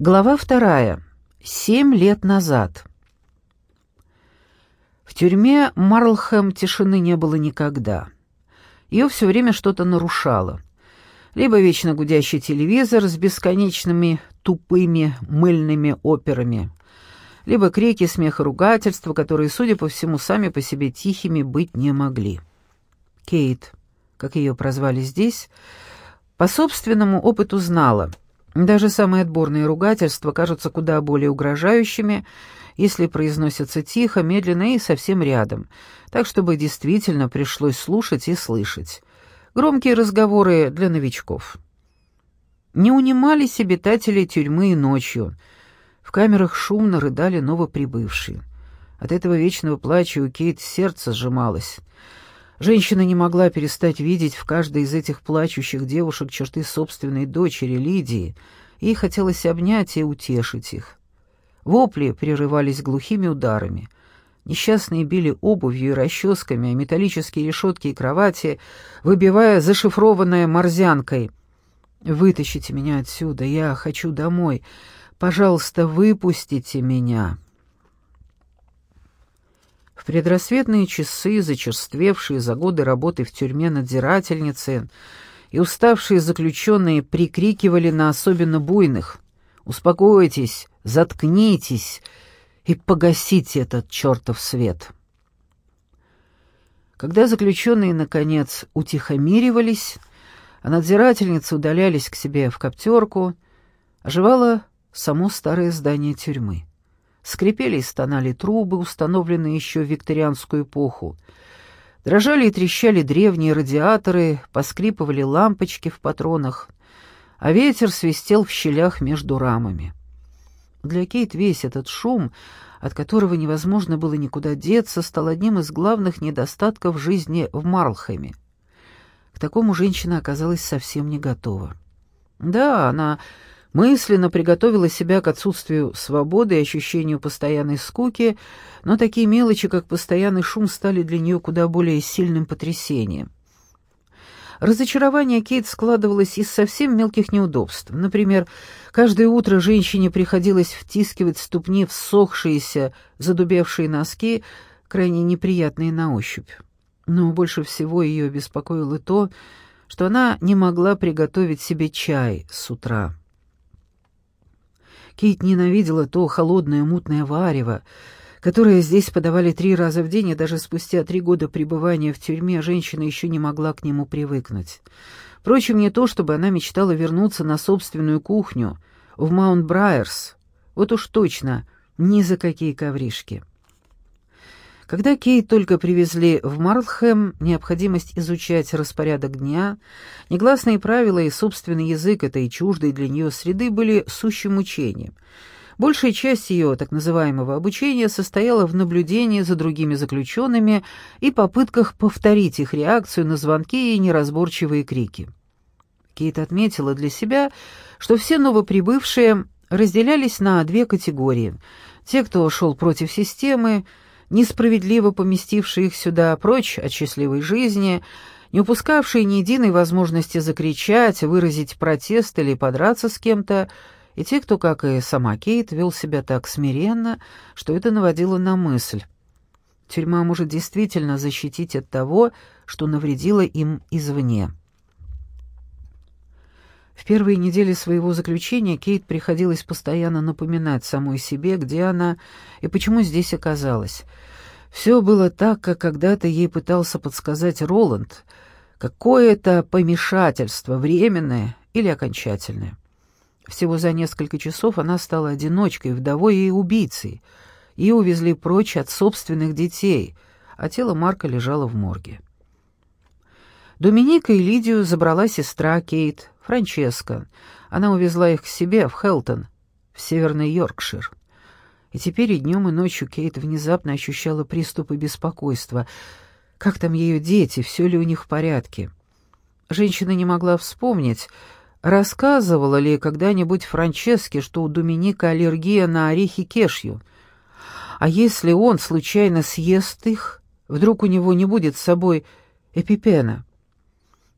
Глава вторая. Семь лет назад. В тюрьме Марлхэм тишины не было никогда. Ее все время что-то нарушало. Либо вечно гудящий телевизор с бесконечными тупыми мыльными операми, либо крики, смех и ругательства, которые, судя по всему, сами по себе тихими быть не могли. Кейт, как ее прозвали здесь, по собственному опыту знала — даже самые отборные ругательства кажутся куда более угрожающими, если произносятся тихо, медленно и совсем рядом, так чтобы действительно пришлось слушать и слышать. Громкие разговоры для новичков. Не унимались обитатели тюрьмы и ночью. В камерах шумно рыдали новоприбывшие. От этого вечного плача у Кейт сердце сжималось. Женщина не могла перестать видеть в каждой из этих плачущих девушек черты собственной дочери Лидии, и хотелось обнять и утешить их. Вопли прерывались глухими ударами. Несчастные били обувью и расческами, а металлические решетки и кровати, выбивая зашифрованное морзянкой. «Вытащите меня отсюда, я хочу домой. Пожалуйста, выпустите меня». Предрассветные часы, зачерствевшие за годы работы в тюрьме надзирательницы, и уставшие заключенные прикрикивали на особенно буйных «Успокойтесь, заткнитесь и погасите этот чертов свет». Когда заключенные, наконец, утихомиривались, а надзирательницы удалялись к себе в коптерку, оживало само старое здание тюрьмы. Скрипели и стонали трубы, установленные еще в викторианскую эпоху. Дрожали и трещали древние радиаторы, поскрипывали лампочки в патронах, а ветер свистел в щелях между рамами. Для Кейт весь этот шум, от которого невозможно было никуда деться, стал одним из главных недостатков жизни в Марлхэме. К такому женщина оказалась совсем не готова. Да, она мысленно приготовила себя к отсутствию свободы и ощущению постоянной скуки, но такие мелочи, как постоянный шум, стали для нее куда более сильным потрясением. Разочарование Кейт складывалось из совсем мелких неудобств. Например, каждое утро женщине приходилось втискивать ступни в сохшиеся, задубевшие носки, крайне неприятные на ощупь. Но больше всего ее беспокоило то, что она не могла приготовить себе чай с утра. Кейт ненавидела то холодное мутное варево, которое здесь подавали три раза в день, и даже спустя три года пребывания в тюрьме женщина еще не могла к нему привыкнуть. Впрочем, не то, чтобы она мечтала вернуться на собственную кухню, в Маунт-Брайерс. Вот уж точно, ни за какие ковришки. Когда Кейт только привезли в Марлхэм, необходимость изучать распорядок дня, негласные правила и собственный язык этой чуждой для нее среды были сущим мучением. Большая часть ее так называемого обучения состояла в наблюдении за другими заключенными и попытках повторить их реакцию на звонки и неразборчивые крики. Кейт отметила для себя, что все новоприбывшие разделялись на две категории. Те, кто шел против системы, несправедливо поместившие их сюда прочь от счастливой жизни, не упускавшие ни единой возможности закричать, выразить протест или подраться с кем-то, и те, кто, как и сама Кейт, вел себя так смиренно, что это наводило на мысль. Тюрьма может действительно защитить от того, что навредило им извне. Первые недели своего заключения Кейт приходилось постоянно напоминать самой себе, где она и почему здесь оказалась. Все было так, как когда-то ей пытался подсказать Роланд. Какое-то помешательство, временное или окончательное. Всего за несколько часов она стала одиночкой, вдовой и убийцей. Ее увезли прочь от собственных детей, а тело Марка лежало в морге. Доминика и Лидию забрала сестра Кейт, Франческа. Она увезла их к себе в Хелтон, в Северный Йоркшир. И теперь и днем, и ночью Кейт внезапно ощущала приступы беспокойства. Как там ее дети, все ли у них в порядке? Женщина не могла вспомнить, рассказывала ли когда-нибудь Франческе, что у Доминика аллергия на орехи кешью. А если он случайно съест их, вдруг у него не будет с собой эпипена?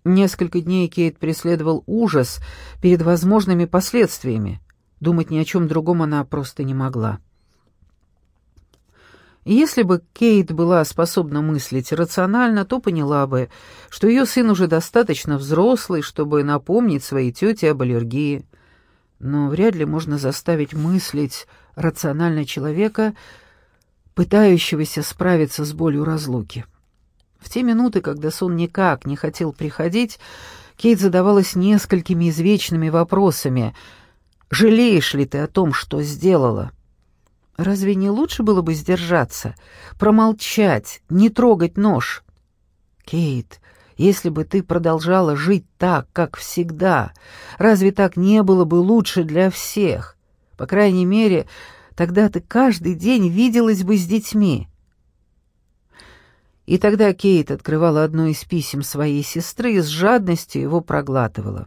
Несколько дней Кейт преследовал ужас перед возможными последствиями. Думать ни о чем другом она просто не могла. Если бы Кейт была способна мыслить рационально, то поняла бы, что ее сын уже достаточно взрослый, чтобы напомнить своей тете об аллергии. Но вряд ли можно заставить мыслить рационально человека, пытающегося справиться с болью разлуки. В те минуты, когда сон никак не хотел приходить, Кейт задавалась несколькими извечными вопросами. «Жалеешь ли ты о том, что сделала?» Разве не лучше было бы сдержаться, промолчать, не трогать нож? Кейт, если бы ты продолжала жить так, как всегда, разве так не было бы лучше для всех? По крайней мере, тогда ты каждый день виделась бы с детьми. И тогда Кейт открывала одно из писем своей сестры и с жадностью его проглатывала.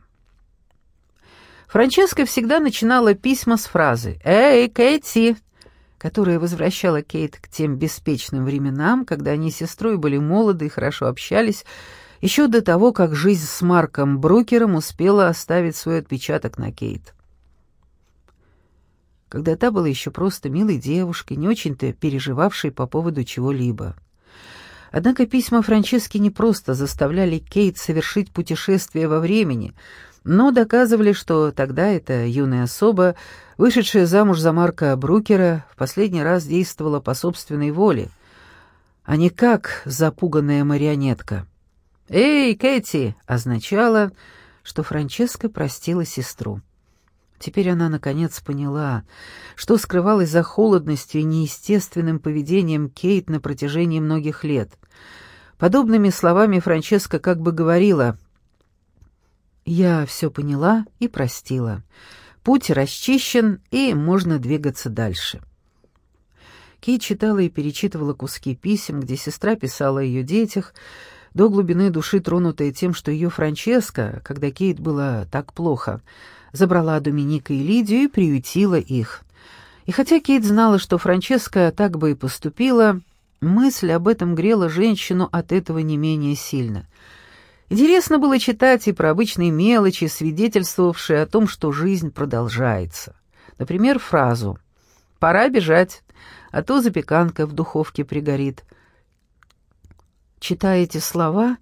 Франческа всегда начинала письма с фразы «Эй, Кэти, которая возвращала Кейт к тем беспечным временам, когда они с сестрой были молоды и хорошо общались, еще до того, как жизнь с Марком Брукером успела оставить свой отпечаток на Кейт. Когда та была еще просто милой девушкой, не очень-то переживавшей по поводу чего-либо. Однако письма Франчески не просто заставляли Кейт совершить путешествие во времени — но доказывали, что тогда эта юная особа, вышедшая замуж за Марка Брукера, в последний раз действовала по собственной воле, а не как запуганная марионетка. «Эй, Кэти!» означало, что Франческа простила сестру. Теперь она наконец поняла, что скрывалось за холодностью и неестественным поведением Кейт на протяжении многих лет. Подобными словами Франческа как бы говорила я все поняла и простила. Путь расчищен, и можно двигаться дальше. Кей читала и перечитывала куски писем, где сестра писала о ее детях, до глубины души тронутая тем, что ее Франческа, когда Кейт было так плохо, забрала Доминика и Лидию и приютила их. И хотя Кейт знала, что Франческа так бы и поступила, мысль об этом грела женщину от этого не менее сильно — Интересно было читать и про обычные мелочи, свидетельствовавшие о том, что жизнь продолжается. Например, фразу «Пора бежать, а то запеканка в духовке пригорит». Читая эти слова,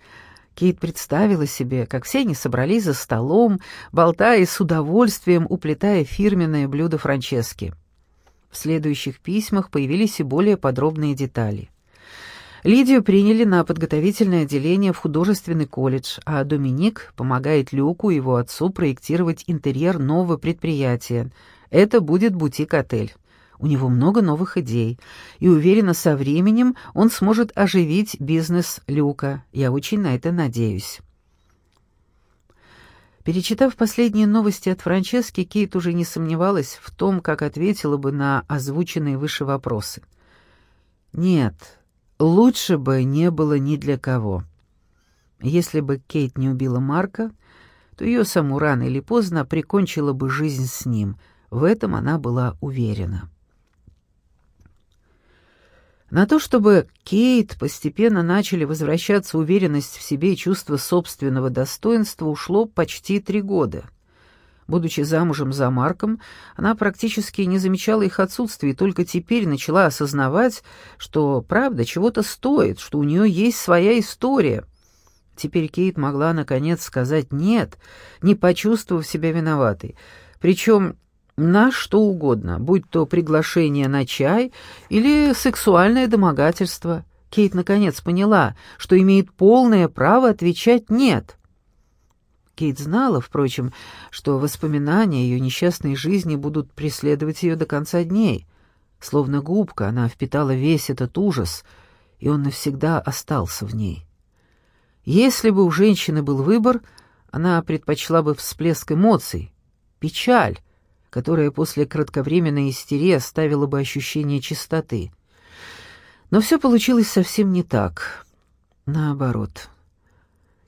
Кейт представила себе, как все они собрались за столом, болтая с удовольствием, уплетая фирменное блюдо Франчески. В следующих письмах появились и более подробные детали. Лидию приняли на подготовительное отделение в художественный колледж, а Доминик помогает Люку и его отцу проектировать интерьер нового предприятия. Это будет бутик-отель. У него много новых идей, и уверена, со временем он сможет оживить бизнес Люка. Я очень на это надеюсь. Перечитав последние новости от Франчески, Кейт уже не сомневалась в том, как ответила бы на озвученные выше вопросы. «Нет, Лучше бы не было ни для кого. Если бы Кейт не убила Марка, то ее саму рано или поздно прикончила бы жизнь с ним. В этом она была уверена. На то, чтобы Кейт постепенно начали возвращаться уверенность в себе и чувство собственного достоинства, ушло почти три года — Будучи замужем за Марком, она практически не замечала их отсутствия и только теперь начала осознавать, что правда чего-то стоит, что у нее есть своя история. Теперь Кейт могла наконец сказать «нет», не почувствовав себя виноватой. Причем на что угодно, будь то приглашение на чай или сексуальное домогательство. Кейт наконец поняла, что имеет полное право отвечать «нет». Кейт знала, впрочем, что воспоминания ее несчастной жизни будут преследовать ее до конца дней. Словно губка, она впитала весь этот ужас, и он навсегда остался в ней. Если бы у женщины был выбор, она предпочла бы всплеск эмоций, печаль, которая после кратковременной истерии оставила бы ощущение чистоты. Но все получилось совсем не так. Наоборот —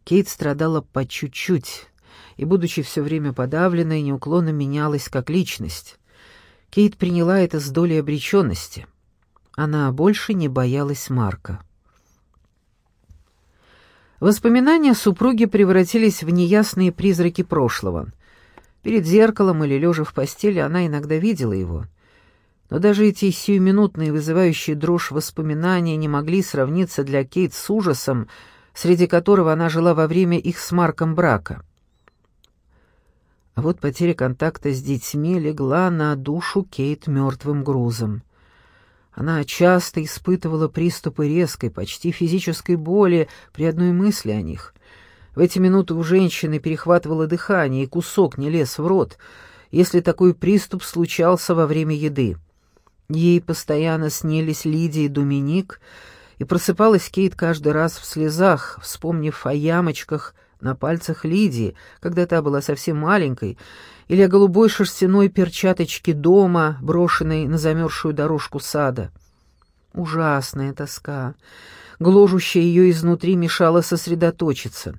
Кейт страдала по чуть-чуть, и, будучи все время подавленной, неуклонно менялась как личность. Кейт приняла это с долей обреченности. Она больше не боялась Марка. Воспоминания супруги превратились в неясные призраки прошлого. Перед зеркалом или лежа в постели она иногда видела его. Но даже эти сиюминутные, вызывающие дрожь воспоминания не могли сравниться для Кейт с ужасом, среди которого она жила во время их с Марком брака. А вот потеря контакта с детьми легла на душу Кейт мертвым грузом. Она часто испытывала приступы резкой, почти физической боли при одной мысли о них. В эти минуты у женщины перехватывало дыхание, и кусок не лез в рот, если такой приступ случался во время еды. Ей постоянно снились Лидия и Доминик, и просыпалась Кейт каждый раз в слезах, вспомнив о ямочках на пальцах Лидии, когда та была совсем маленькой, или о голубой шерстяной перчаточке дома, брошенной на замерзшую дорожку сада. Ужасная тоска. Гложущая ее изнутри мешала сосредоточиться.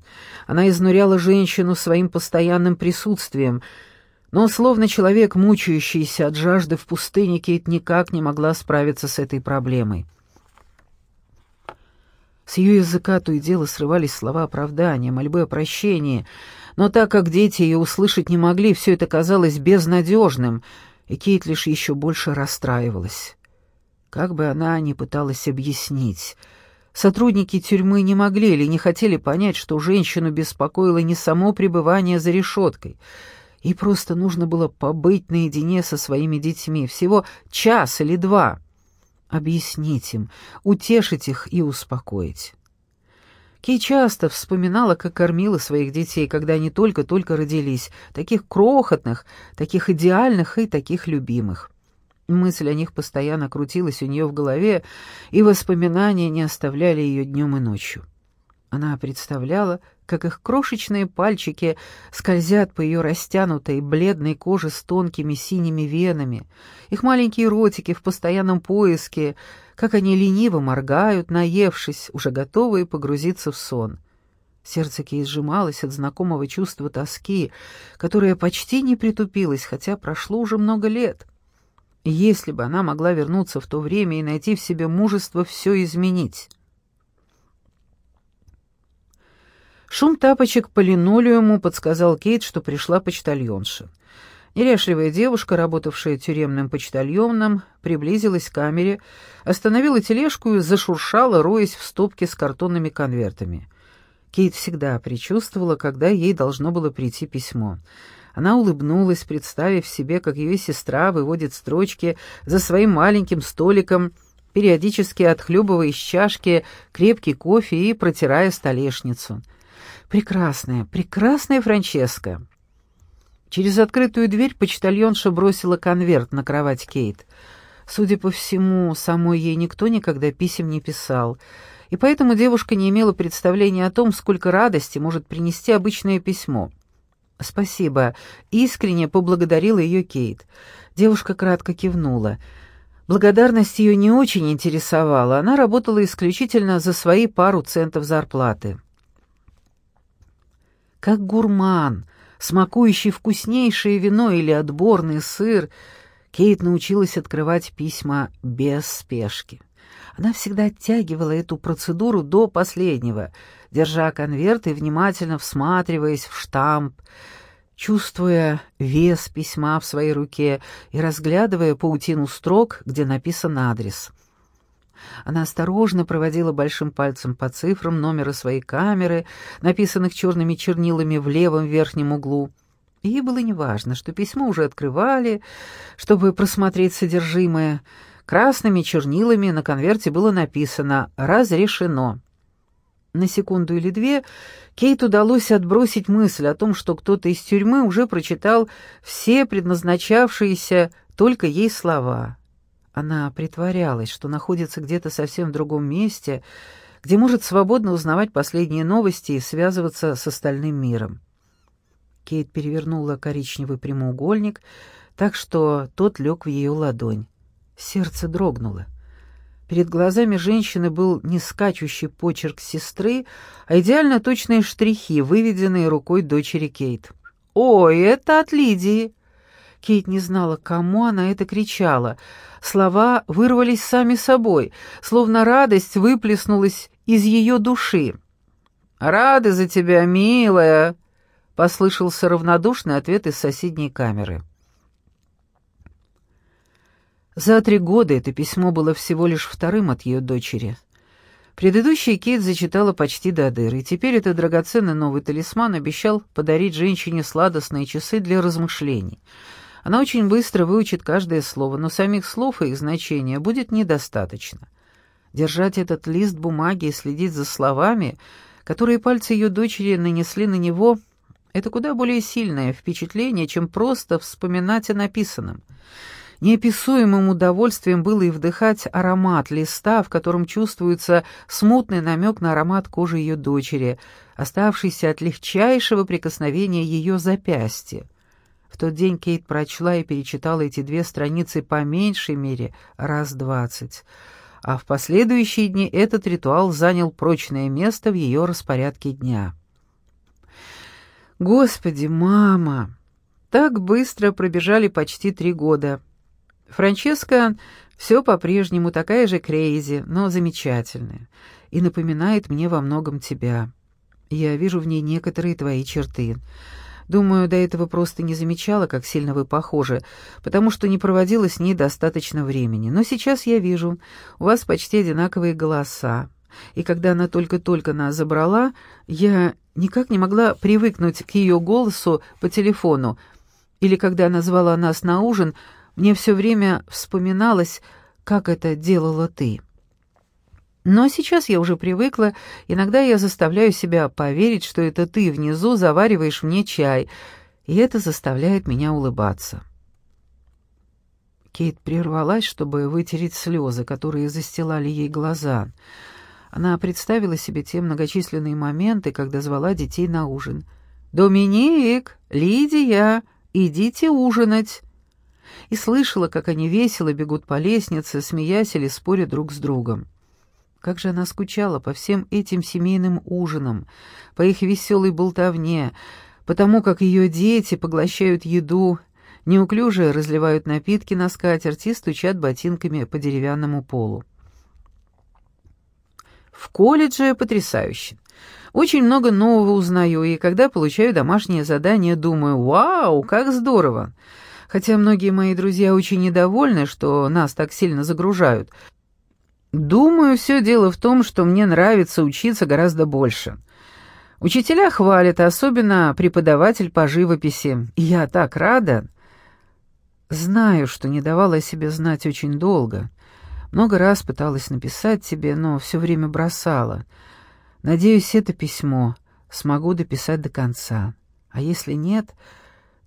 Она изнуряла женщину своим постоянным присутствием, но, словно человек, мучающийся от жажды в пустыне, Кейт никак не могла справиться с этой проблемой. С ее языка то и дело срывались слова оправдания, мольбы о прощении, но так как дети ее услышать не могли, все это казалось безнадежным, и Кейт лишь еще больше расстраивалась. Как бы она ни пыталась объяснить, сотрудники тюрьмы не могли или не хотели понять, что женщину беспокоило не само пребывание за решеткой, и просто нужно было побыть наедине со своими детьми, всего час или два — объяснить им, утешить их и успокоить. Кей часто вспоминала, как кормила своих детей, когда они только-только родились, таких крохотных, таких идеальных и таких любимых. Мысль о них постоянно крутилась у нее в голове, и воспоминания не оставляли ее днем и ночью. Она представляла, как их крошечные пальчики скользят по ее растянутой, бледной коже с тонкими синими венами, их маленькие ротики в постоянном поиске, как они лениво моргают, наевшись, уже готовые погрузиться в сон. Сердце Кей сжималось от знакомого чувства тоски, которое почти не притупилось, хотя прошло уже много лет. Если бы она могла вернуться в то время и найти в себе мужество все изменить... Шум тапочек по линолеуму подсказал Кейт, что пришла почтальонша. Неряшливая девушка, работавшая тюремным почтальоном, приблизилась к камере, остановила тележку и зашуршала, роясь в стопке с картонными конвертами. Кейт всегда предчувствовала, когда ей должно было прийти письмо. Она улыбнулась, представив себе, как ее сестра выводит строчки за своим маленьким столиком, периодически отхлебывая из чашки крепкий кофе и протирая столешницу — Прекрасная, прекрасная Франческа. Через открытую дверь почтальонша бросила конверт на кровать Кейт. Судя по всему, самой ей никто никогда писем не писал, и поэтому девушка не имела представления о том, сколько радости может принести обычное письмо. «Спасибо», — искренне поблагодарила ее Кейт. Девушка кратко кивнула. Благодарность ее не очень интересовала, она работала исключительно за свои пару центов зарплаты как гурман, смакующий вкуснейшее вино или отборный сыр, Кейт научилась открывать письма без спешки. Она всегда оттягивала эту процедуру до последнего, держа конверт и внимательно всматриваясь в штамп, чувствуя вес письма в своей руке и разглядывая паутину строк, где написан адрес — она осторожно проводила большим пальцем по цифрам номера своей камеры, написанных черными чернилами в левом верхнем углу. ей было неважно, что письмо уже открывали, чтобы просмотреть содержимое. Красными чернилами на конверте было написано «Разрешено». На секунду или две Кейт удалось отбросить мысль о том, что кто-то из тюрьмы уже прочитал все предназначавшиеся только ей слова. Она притворялась, что находится где-то совсем в другом месте, где может свободно узнавать последние новости и связываться с остальным миром. Кейт перевернула коричневый прямоугольник, так что тот лег в ее ладонь. Сердце дрогнуло. Перед глазами женщины был не скачущий почерк сестры, а идеально точные штрихи, выведенные рукой дочери Кейт. «Ой, это от Лидии!» Кейт не знала, кому она это кричала. Слова вырвались сами собой, словно радость выплеснулась из ее души. «Рады за тебя, милая!» — послышался равнодушный ответ из соседней камеры. За три года это письмо было всего лишь вторым от ее дочери. Предыдущий Кейт зачитала почти до дыры, и теперь этот драгоценный новый талисман обещал подарить женщине сладостные часы для размышлений. Она очень быстро выучит каждое слово, но самих слов и их значения будет недостаточно. Держать этот лист бумаги и следить за словами, которые пальцы ее дочери нанесли на него, это куда более сильное впечатление, чем просто вспоминать о написанном. Неописуемым удовольствием было и вдыхать аромат листа, в котором чувствуется смутный намек на аромат кожи ее дочери, оставшийся от легчайшего прикосновения ее запястья. В тот день Кейт прочла и перечитала эти две страницы по меньшей мере раз двадцать, а в последующие дни этот ритуал занял прочное место в ее распорядке дня. «Господи, мама!» Так быстро пробежали почти три года — Франческа все по-прежнему такая же крейзи, но замечательная, и напоминает мне во многом тебя. Я вижу в ней некоторые твои черты. Думаю, до этого просто не замечала, как сильно вы похожи, потому что не проводила с ней достаточно времени. Но сейчас я вижу, у вас почти одинаковые голоса. И когда она только-только нас забрала, я никак не могла привыкнуть к ее голосу по телефону. Или когда она звала нас на ужин, мне все время вспоминалось, как это делала ты. Но сейчас я уже привыкла, иногда я заставляю себя поверить, что это ты внизу завариваешь мне чай, и это заставляет меня улыбаться. Кейт прервалась, чтобы вытереть слезы, которые застилали ей глаза. Она представила себе те многочисленные моменты, когда звала детей на ужин. «Доминик! Лидия! Идите ужинать!» И слышала, как они весело бегут по лестнице, смеясь или споря друг с другом. Как же она скучала по всем этим семейным ужинам, по их веселой болтовне, по тому, как ее дети поглощают еду, неуклюже разливают напитки на скатерть и стучат ботинками по деревянному полу. В колледже потрясающе. Очень много нового узнаю, и когда получаю домашнее задание, думаю, «Вау, как здорово!» Хотя многие мои друзья очень недовольны, что нас так сильно загружают. Думаю, все дело в том, что мне нравится учиться гораздо больше. Учителя хвалят, особенно преподаватель по живописи. Я так рада. Знаю, что не давала себе знать очень долго. Много раз пыталась написать тебе, но все время бросала. Надеюсь, это письмо смогу дописать до конца. А если нет,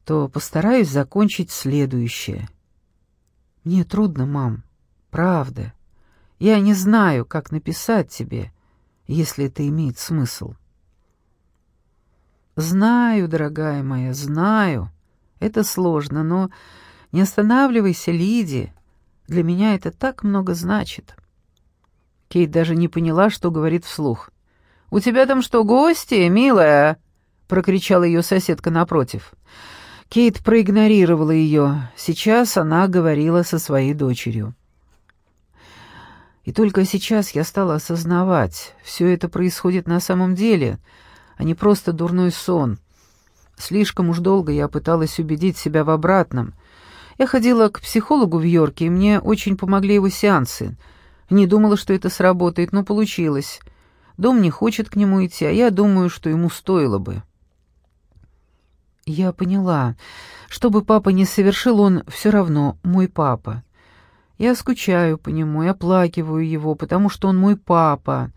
то постараюсь закончить следующее. Мне трудно, мам, правда. Я не знаю, как написать тебе, если это имеет смысл. Знаю, дорогая моя, знаю. Это сложно, но не останавливайся, Лиди. Для меня это так много значит. Кейт даже не поняла, что говорит вслух. «У тебя там что, гости, милая?» — прокричала ее соседка напротив. Кейт проигнорировала ее. Сейчас она говорила со своей дочерью. И только сейчас я стала осознавать, все это происходит на самом деле, а не просто дурной сон. Слишком уж долго я пыталась убедить себя в обратном. Я ходила к психологу в Йорке, и мне очень помогли его сеансы. Не думала, что это сработает, но получилось. Дом не хочет к нему идти, а я думаю, что ему стоило бы. Я поняла. Что бы папа ни совершил, он все равно мой папа. Я скучаю по нему и оплакиваю его, потому что он мой папа.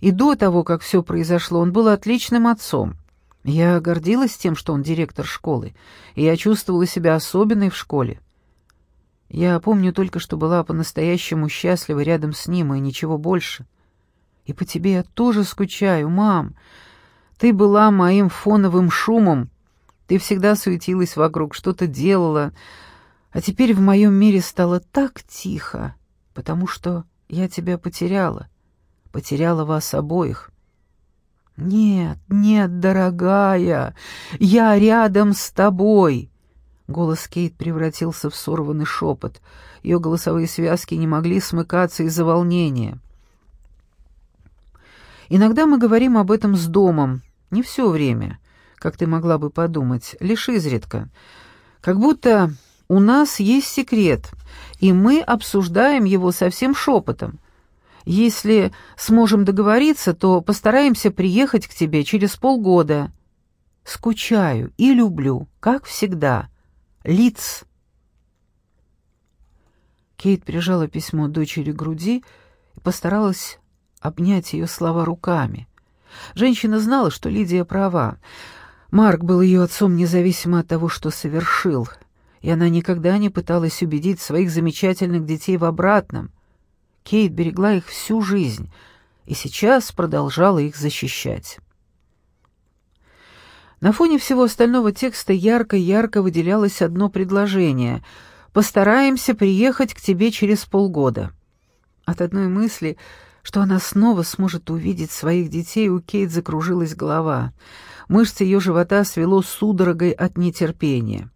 И до того, как все произошло, он был отличным отцом. Я гордилась тем, что он директор школы, и я чувствовала себя особенной в школе. Я помню только, что была по-настоящему счастлива рядом с ним, и ничего больше. И по тебе я тоже скучаю, мам. Ты была моим фоновым шумом, ты всегда суетилась вокруг, что-то делала, а теперь в моем мире стало так тихо, потому что я тебя потеряла, потеряла вас обоих. Нет, нет, дорогая, я рядом с тобой. Голос Кейт превратился в сорванный шепот. Ее голосовые связки не могли смыкаться из-за волнения. Иногда мы говорим об этом с домом, не все время. Как ты могла бы подумать, лишь изредка. Как будто у нас есть секрет, и мы обсуждаем его совсем шепотом. Если сможем договориться, то постараемся приехать к тебе через полгода. Скучаю и люблю, как всегда. Лиц. Кейт прижала письмо дочери к груди и постаралась обнять ее слова руками. Женщина знала, что Лидия права. Марк был ее отцом независимо от того, что совершил, и она никогда не пыталась убедить своих замечательных детей в обратном. Кейт берегла их всю жизнь и сейчас продолжала их защищать. На фоне всего остального текста ярко-ярко выделялось одно предложение — Постараемся приехать к тебе через полгода». От одной мысли, что она снова сможет увидеть своих детей, у Кейт закружилась голова. Мышцы ее живота свело судорогой от нетерпения.